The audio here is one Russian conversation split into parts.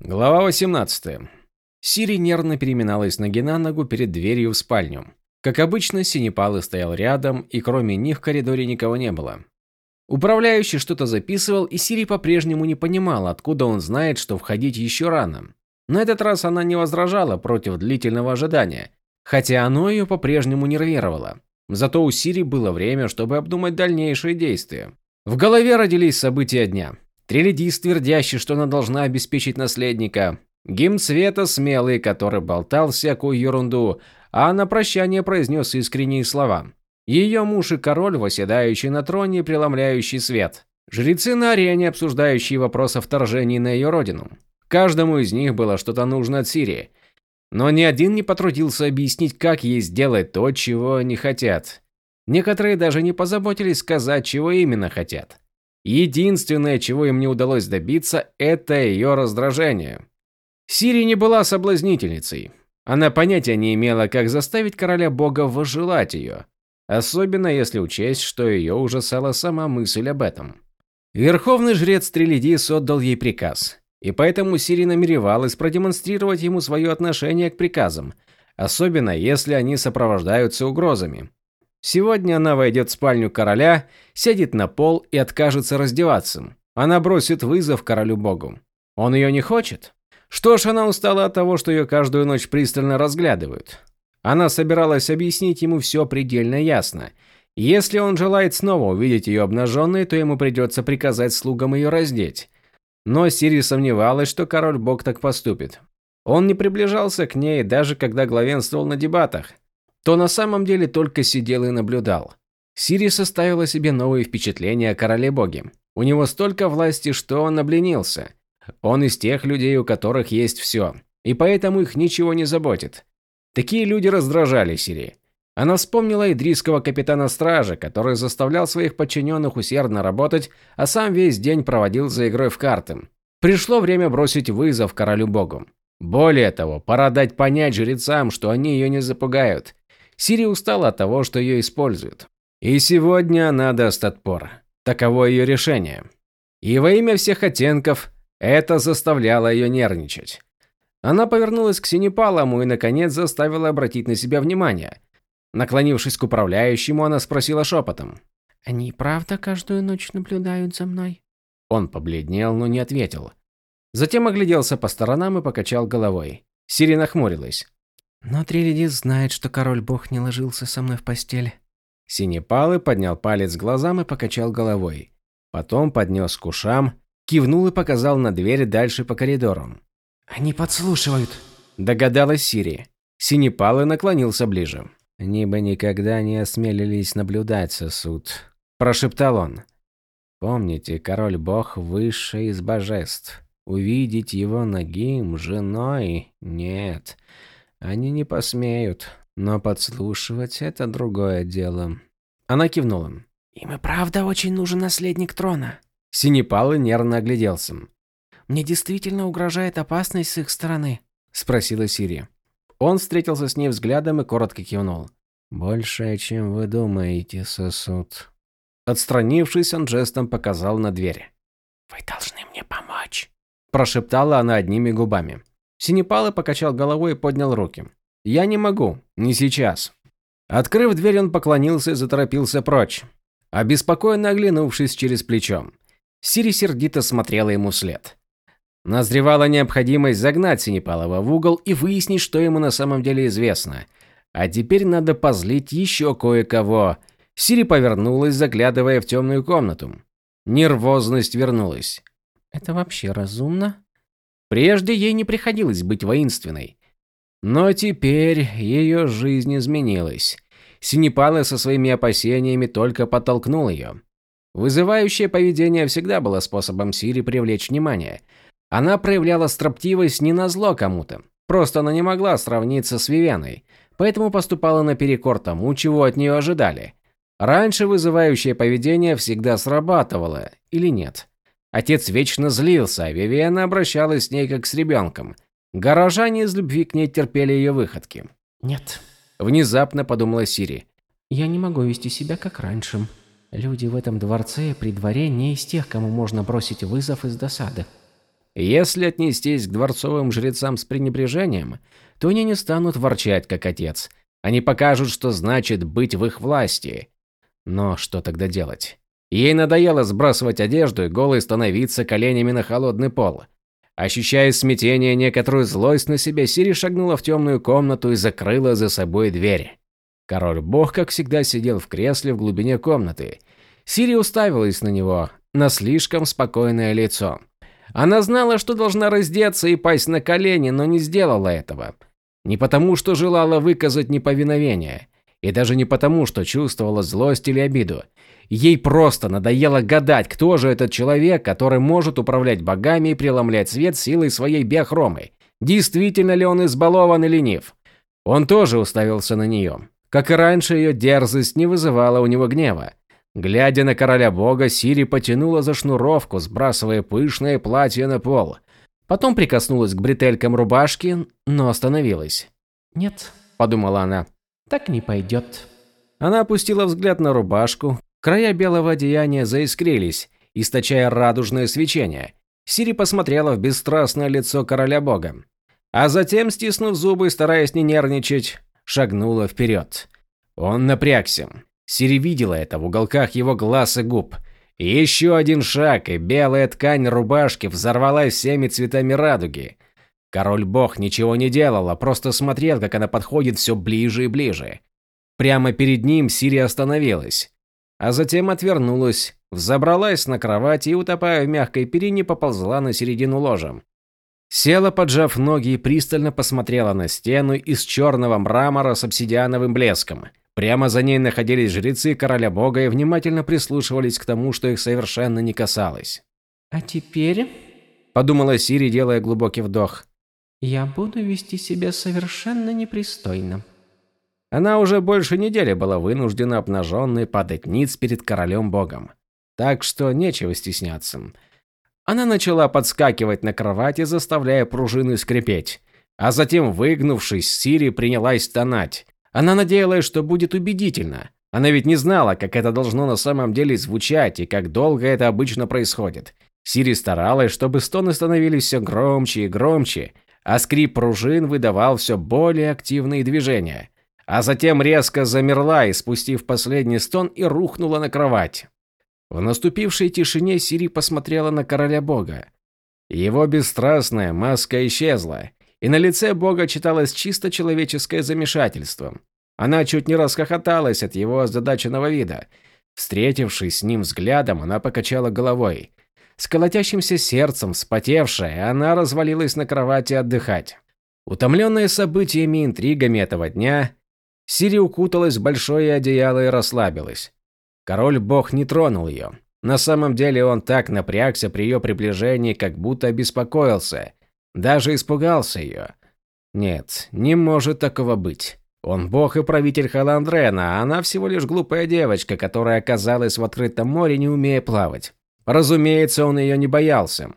Глава 18. Сири нервно переминалась ноги на ногу перед дверью в спальню. Как обычно, Синепалы стоял рядом, и кроме них в коридоре никого не было. Управляющий что-то записывал, и Сири по-прежнему не понимала, откуда он знает, что входить еще рано. На этот раз она не возражала против длительного ожидания, хотя оно ее по-прежнему нервировало. Зато у Сири было время, чтобы обдумать дальнейшие действия. В голове родились события дня. Триледис, твердящий, что она должна обеспечить наследника. Гимн света смелый, который болтал всякую ерунду, а на прощание произнес искренние слова. Ее муж и король, восседающий на троне, преломляющий свет. Жрецы на арене, обсуждающие вопрос о вторжении на ее родину. Каждому из них было что-то нужно от Сирии. Но ни один не потрудился объяснить, как ей сделать то, чего они хотят. Некоторые даже не позаботились сказать, чего именно хотят. Единственное, чего им не удалось добиться, это ее раздражение. Сири не была соблазнительницей. Она понятия не имела, как заставить короля бога возжелать ее. Особенно если учесть, что ее ужасала сама мысль об этом. Верховный жрец Трилидис отдал ей приказ. И поэтому Сири намеревалась продемонстрировать ему свое отношение к приказам, особенно если они сопровождаются угрозами. Сегодня она войдет в спальню короля, сядет на пол и откажется раздеваться. Она бросит вызов королю богу. Он ее не хочет? Что ж, она устала от того, что ее каждую ночь пристально разглядывают. Она собиралась объяснить ему все предельно ясно. Если он желает снова увидеть ее обнаженной, то ему придется приказать слугам ее раздеть. Но Сири сомневалась, что король-бог так поступит. Он не приближался к ней, даже когда главенствовал на дебатах то на самом деле только сидел и наблюдал. Сири составила себе новые впечатления о короле-боге. У него столько власти, что он обленился. Он из тех людей, у которых есть все, и поэтому их ничего не заботит. Такие люди раздражали Сири. Она вспомнила идрийского капитана стражи, который заставлял своих подчиненных усердно работать, а сам весь день проводил за игрой в карты. Пришло время бросить вызов королю-богу. Более того, пора дать понять жрецам, что они ее не запугают. Сири устала от того, что ее используют. И сегодня она даст отпор. Таково ее решение. И во имя всех оттенков это заставляло ее нервничать. Она повернулась к Синепалому и, наконец, заставила обратить на себя внимание. Наклонившись к управляющему, она спросила шепотом. «Они правда каждую ночь наблюдают за мной?» Он побледнел, но не ответил. Затем огляделся по сторонам и покачал головой. Сири нахмурилась. Но Трилидис знает, что король-бог не ложился со мной в постель. Синепалы поднял палец к глазам и покачал головой. Потом поднес к ушам, кивнул и показал на дверь дальше по коридору. «Они подслушивают», – догадалась Сири. Синепалы наклонился ближе. «Они бы никогда не осмелились наблюдать сосуд», – прошептал он. «Помните, король-бог высший из божеств. Увидеть его ногим, женой – нет. Они не посмеют, но подслушивать – это другое дело. Она кивнула. «Им и правда очень нужен наследник трона». Синепалы нервно огляделся. «Мне действительно угрожает опасность с их стороны?» – спросила Сири. Он встретился с ней взглядом и коротко кивнул. «Больше, чем вы думаете, сосуд». Отстранившись, он жестом показал на дверь. «Вы должны мне помочь», – прошептала она одними губами. Синепалы покачал головой и поднял руки. «Я не могу. Не сейчас». Открыв дверь, он поклонился и заторопился прочь, обеспокоенно оглянувшись через плечо. Сири сердито смотрела ему вслед. Назревала необходимость загнать Синепалова в угол и выяснить, что ему на самом деле известно. А теперь надо позлить еще кое-кого. Сири повернулась, заглядывая в темную комнату. Нервозность вернулась. «Это вообще разумно?» Прежде ей не приходилось быть воинственной. Но теперь ее жизнь изменилась. Синепала со своими опасениями только подтолкнул ее. Вызывающее поведение всегда было способом Сири привлечь внимание. Она проявляла строптивость не на зло кому-то. Просто она не могла сравниться с Вивеной, поэтому поступала наперекор тому, чего от нее ожидали. Раньше вызывающее поведение всегда срабатывало, или нет? Отец вечно злился, а Вивиана обращалась с ней как с ребенком. Горожане из любви к ней терпели ее выходки. «Нет», – внезапно подумала Сири. «Я не могу вести себя как раньше. Люди в этом дворце при дворе не из тех, кому можно бросить вызов из досады». Если отнестись к дворцовым жрецам с пренебрежением, то они не станут ворчать, как отец. Они покажут, что значит быть в их власти. Но что тогда делать? Ей надоело сбрасывать одежду и голой становиться коленями на холодный пол. Ощущая смятение, некоторую злость на себе, Сири шагнула в темную комнату и закрыла за собой дверь. Король-бог, как всегда, сидел в кресле в глубине комнаты. Сири уставилась на него, на слишком спокойное лицо. Она знала, что должна раздеться и пасть на колени, но не сделала этого. Не потому, что желала выказать неповиновение, и даже не потому, что чувствовала злость или обиду. Ей просто надоело гадать, кто же этот человек, который может управлять богами и преломлять свет силой своей биохромы. Действительно ли он избалован и ленив? Он тоже уставился на нее. Как и раньше, ее дерзость не вызывала у него гнева. Глядя на короля бога, Сири потянула за шнуровку, сбрасывая пышное платье на пол. Потом прикоснулась к бретелькам рубашки, но остановилась. «Нет», – подумала она, – «так не пойдет». Она опустила взгляд на рубашку, Края белого одеяния заискрились, источая радужное свечение. Сири посмотрела в бесстрастное лицо короля бога. А затем, стиснув зубы, стараясь не нервничать, шагнула вперед. Он напрягся. Сири видела это в уголках его глаз и губ. еще один шаг, и белая ткань рубашки взорвалась всеми цветами радуги. Король-бог ничего не делал, а просто смотрел, как она подходит все ближе и ближе. Прямо перед ним Сири остановилась а затем отвернулась, взобралась на кровать и, утопая в мягкой перине, поползла на середину ложа. Села, поджав ноги, и пристально посмотрела на стену из черного мрамора с обсидиановым блеском. Прямо за ней находились жрецы короля бога и внимательно прислушивались к тому, что их совершенно не касалось. «А теперь...» – подумала Сири, делая глубокий вдох. «Я буду вести себя совершенно непристойно». Она уже больше недели была вынуждена обнаженной падать ниц перед королем-богом. Так что нечего стесняться. Она начала подскакивать на кровати, заставляя пружины скрипеть. А затем, выгнувшись, Сири принялась стонать. Она надеялась, что будет убедительно. Она ведь не знала, как это должно на самом деле звучать и как долго это обычно происходит. Сири старалась, чтобы стоны становились все громче и громче, а скрип пружин выдавал все более активные движения а затем резко замерла, испустив последний стон и рухнула на кровать. В наступившей тишине Сири посмотрела на короля бога. Его бесстрастная маска исчезла, и на лице бога читалось чисто человеческое замешательство. Она чуть не расхохоталась от его озадаченного вида. Встретившись с ним взглядом, она покачала головой. С колотящимся сердцем, вспотевшая, она развалилась на кровати отдыхать. Утомленная событиями и интригами этого дня, Сири укуталась в большое одеяло и расслабилась. Король-бог не тронул ее. На самом деле он так напрягся при ее приближении, как будто обеспокоился. Даже испугался ее. Нет, не может такого быть. Он бог и правитель Халандрена, а она всего лишь глупая девочка, которая оказалась в открытом море, не умея плавать. Разумеется, он ее не боялся.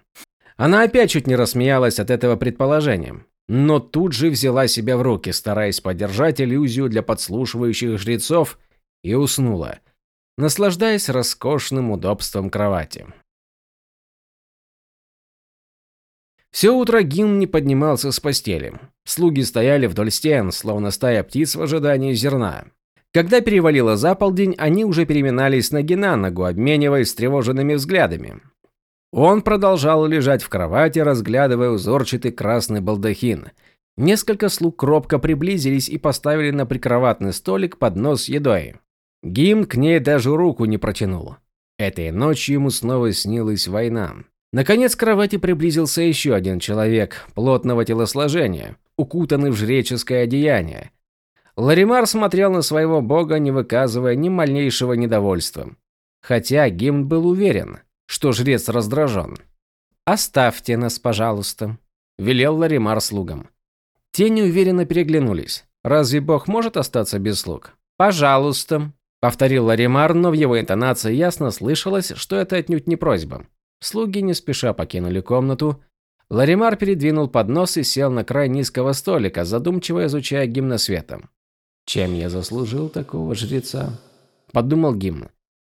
Она опять чуть не рассмеялась от этого предположения но тут же взяла себя в руки, стараясь поддержать иллюзию для подслушивающих жрецов, и уснула, наслаждаясь роскошным удобством кровати. Все утро Гин не поднимался с постели. Слуги стояли вдоль стен, словно стая птиц в ожидании зерна. Когда перевалило за полдень, они уже переминались ноги на ногу, обмениваясь встревоженными взглядами. Он продолжал лежать в кровати, разглядывая узорчатый красный балдахин. Несколько слуг кропко приблизились и поставили на прикроватный столик поднос с едой. Гим к ней даже руку не протянул. Этой ночью ему снова снилась война. Наконец к кровати приблизился еще один человек, плотного телосложения, укутанный в жреческое одеяние. Ларимар смотрел на своего бога, не выказывая ни малейшего недовольства. Хотя Гимн был уверен, что жрец раздражен. «Оставьте нас, пожалуйста», – велел Ларимар слугам. Те неуверенно переглянулись. «Разве бог может остаться без слуг?» «Пожалуйста», – повторил Ларимар, но в его интонации ясно слышалось, что это отнюдь не просьба. Слуги не спеша покинули комнату. Ларимар передвинул поднос и сел на край низкого столика, задумчиво изучая гимна света. «Чем я заслужил такого жреца?» – подумал гимн.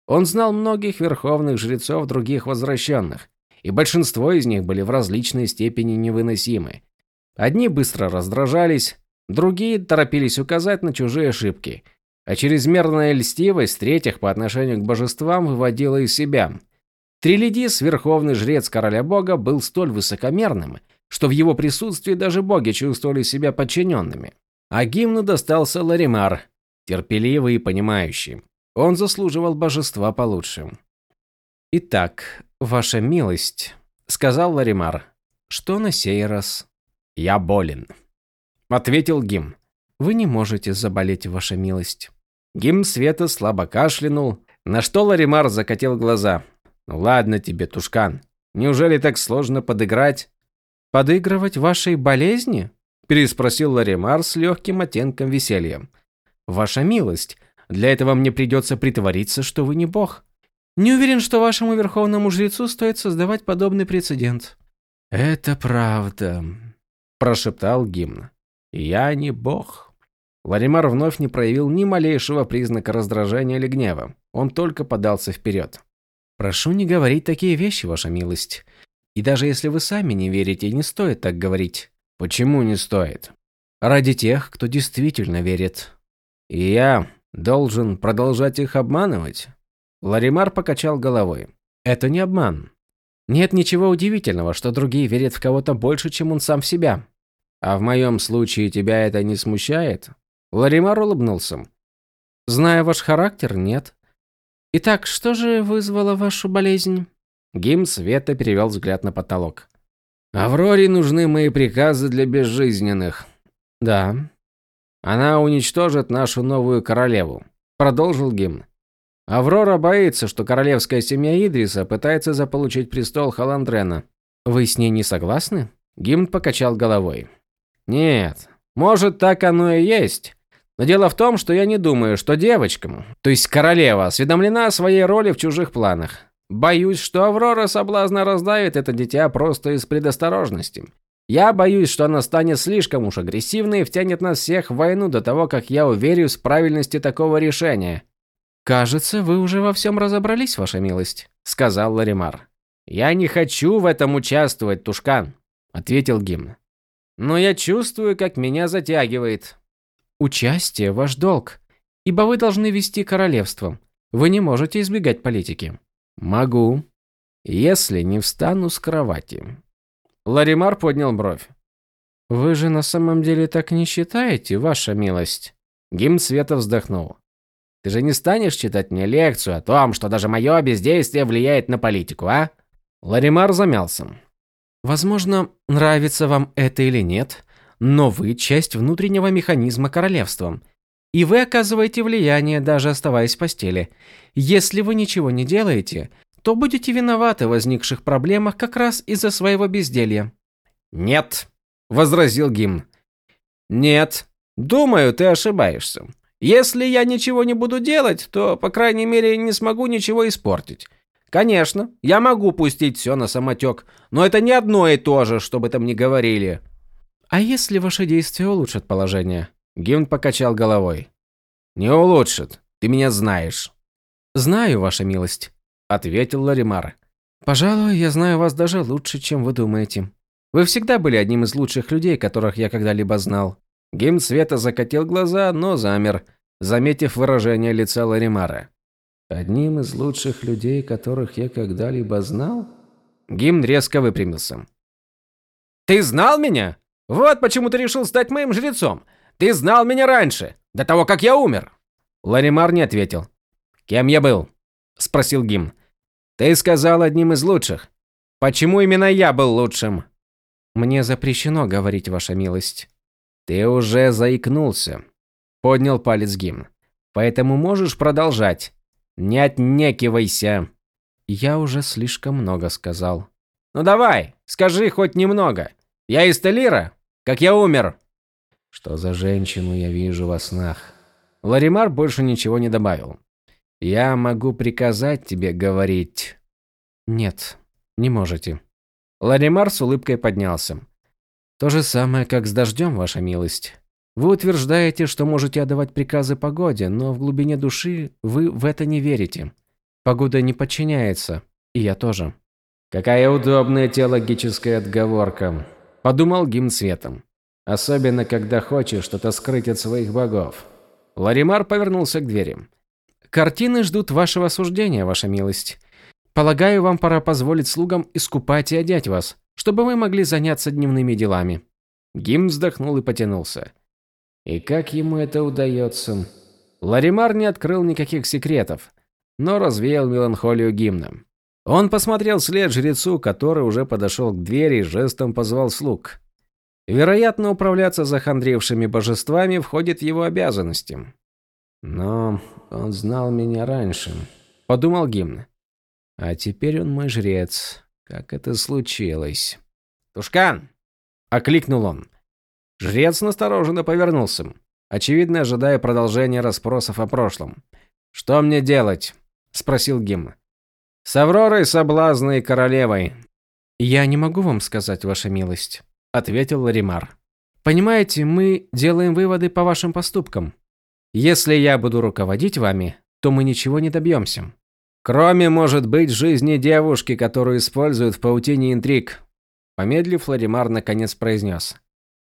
Он знал многих верховных жрецов других возвращенных, и большинство из них были в различной степени невыносимы. Одни быстро раздражались, другие торопились указать на чужие ошибки, а чрезмерная льстивость третьих по отношению к божествам выводила из себя. Трилидис, верховный жрец короля бога, был столь высокомерным, что в его присутствии даже боги чувствовали себя подчиненными. А гимну достался Ларимар, терпеливый и понимающий. Он заслуживал божества получше. «Итак, ваша милость», — сказал Ларимар, — «что на сей раз?» «Я болен», — ответил Гим. «Вы не можете заболеть, ваша милость». Гим Света слабо кашлянул, на что Ларимар закатил глаза. «Ну ладно тебе, Тушкан, неужели так сложно подыграть?» «Подыгрывать вашей болезни?» – переспросил Ларимар с легким оттенком веселья. «Ваша милость, для этого мне придется притвориться, что вы не бог. Не уверен, что вашему верховному жрецу стоит создавать подобный прецедент». «Это правда», – прошептал гимн. «Я не бог». Ларимар вновь не проявил ни малейшего признака раздражения или гнева. Он только подался вперед. «Прошу не говорить такие вещи, ваша милость. И даже если вы сами не верите, не стоит так говорить». «Почему не стоит?» «Ради тех, кто действительно верит». «И я должен продолжать их обманывать?» Ларимар покачал головой. «Это не обман. Нет ничего удивительного, что другие верят в кого-то больше, чем он сам в себя. А в моем случае тебя это не смущает?» Ларимар улыбнулся. «Зная ваш характер, нет. Итак, что же вызвало вашу болезнь?» Гим Света перевел взгляд на потолок. «Авроре нужны мои приказы для безжизненных». «Да». «Она уничтожит нашу новую королеву», — продолжил Гим. «Аврора боится, что королевская семья Идриса пытается заполучить престол Халандрена». «Вы с ней не согласны?» Гимн покачал головой. «Нет, может, так оно и есть. Но дело в том, что я не думаю, что девочкам, то есть королева, осведомлена о своей роли в чужих планах. Боюсь, что Аврора соблазна раздавит это дитя просто из предосторожности. Я боюсь, что она станет слишком уж агрессивной и втянет нас всех в войну до того, как я уверюсь в правильности такого решения. «Кажется, вы уже во всем разобрались, ваша милость», — сказал Ларимар. «Я не хочу в этом участвовать, Тушкан», — ответил Гимн. «Но я чувствую, как меня затягивает». Участие – ваш долг, ибо вы должны вести королевство. Вы не можете избегать политики. Могу, если не встану с кровати. Ларимар поднял бровь. Вы же на самом деле так не считаете, ваша милость? Гимн Света вздохнул. Ты же не станешь читать мне лекцию о том, что даже мое бездействие влияет на политику, а? Ларимар замялся. Возможно, нравится вам это или нет, но вы часть внутреннего механизма королевства. И вы оказываете влияние, даже оставаясь в постели. Если вы ничего не делаете, то будете виноваты в возникших проблемах как раз из-за своего безделья. «Нет», – возразил Гимн. «Нет, думаю, ты ошибаешься. Если я ничего не буду делать, то, по крайней мере, не смогу ничего испортить. Конечно, я могу пустить все на самотек, но это не одно и то же, что бы там ни говорили». А если ваши действия улучшат положение? Гимн покачал головой. Не улучшит. Ты меня знаешь. Знаю, ваша милость, ответил Ларимар. Пожалуй, я знаю вас даже лучше, чем вы думаете. Вы всегда были одним из лучших людей, которых я когда-либо знал. Гимн Света закатил глаза, но замер, заметив выражение лица Ларимара. Одним из лучших людей, которых я когда-либо знал? Гимн резко выпрямился. Ты знал меня? Вот почему ты решил стать моим жрецом. Ты знал меня раньше, до того, как я умер. Ларимар не ответил. Кем я был? спросил Гим. Ты сказал одним из лучших. Почему именно я был лучшим? Мне запрещено говорить, ваша милость. Ты уже заикнулся, поднял палец Гим. Поэтому можешь продолжать. Не отнекивайся. Я уже слишком много сказал. Ну давай, скажи хоть немного. Я из Телира, как я умер. Что за женщину я вижу во снах? Ларимар больше ничего не добавил. Я могу приказать тебе говорить. Нет, не можете. Ларимар с улыбкой поднялся. То же самое, как с дождем, ваша милость. Вы утверждаете, что можете отдавать приказы погоде, но в глубине души вы в это не верите. Погода не подчиняется, и я тоже. Какая удобная теологическая отговорка, подумал гимн светом. Особенно, когда хочешь что-то скрыть от своих богов. Ларимар повернулся к двери. Картины ждут вашего суждения, ваша милость. Полагаю, вам пора позволить слугам искупать и одеть вас, чтобы вы могли заняться дневными делами. Гимн вздохнул и потянулся. И как ему это удается? Ларимар не открыл никаких секретов, но развеял меланхолию гимна. Он посмотрел вслед жрецу, который уже подошел к двери и жестом позвал слуг. Вероятно, управляться захандревшими божествами входит в его обязанности. Но он знал меня раньше, подумал гимн. А теперь он мой жрец. Как это случилось? Тушкан! окликнул он. Жрец настороженно повернулся, очевидно ожидая продолжения расспросов о прошлом. Что мне делать? спросил гимн. С Авророй, соблазной королевой. Я не могу вам сказать, ваша милость ответил Ларимар. Понимаете, мы делаем выводы по вашим поступкам. Если я буду руководить вами, то мы ничего не добьемся. Кроме, может быть, жизни девушки, которую используют в паутине интриг. Помедлив, Ларимар наконец произнес.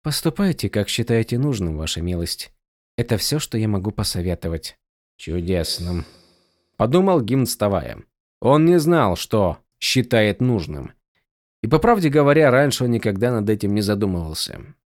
Поступайте, как считаете нужным, ваша милость. Это все, что я могу посоветовать. Чудесно. Подумал Гимн, вставая. Он не знал, что считает нужным. И по правде говоря, раньше он никогда над этим не задумывался.